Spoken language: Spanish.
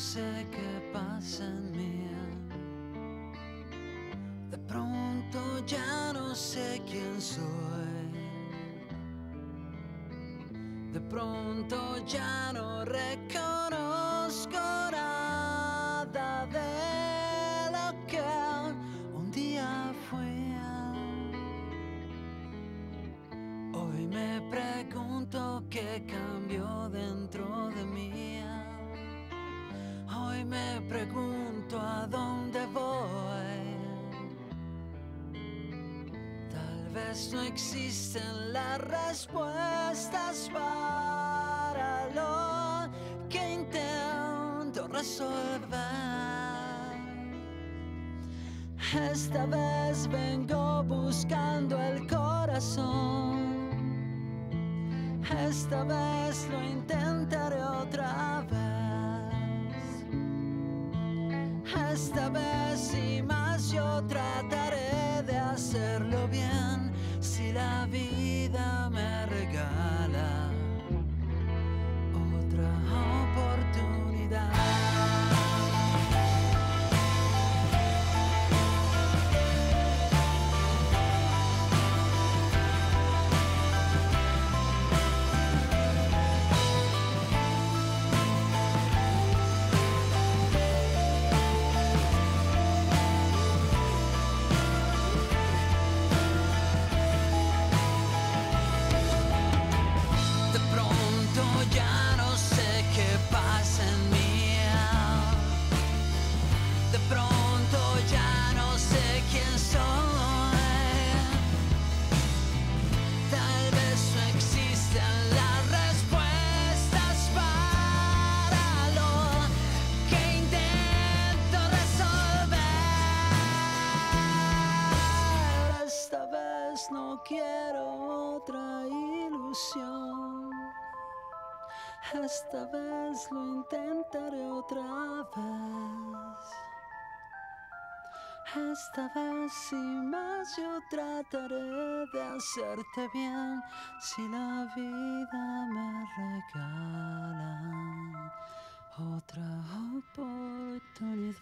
sé qué pasa en mí. De pronto ya no sé quién soy. De pronto ya no reconozco nada de lo que un día fui. Hoy me pregunto qué cambió dentro de mí. Me pregunto a dónde voy. Tal vez no existen las respuestas para lo que intento resolver. Esta vez vengo buscando el corazón. Esta vez lo intentaré otra Esta vez y más yo trataré Esta vez no quiero otra ilusión. Esta vez lo intentaré otra vez. Esta vez y más yo trataré de hacerte bien si la vida me regala otra oportunidad.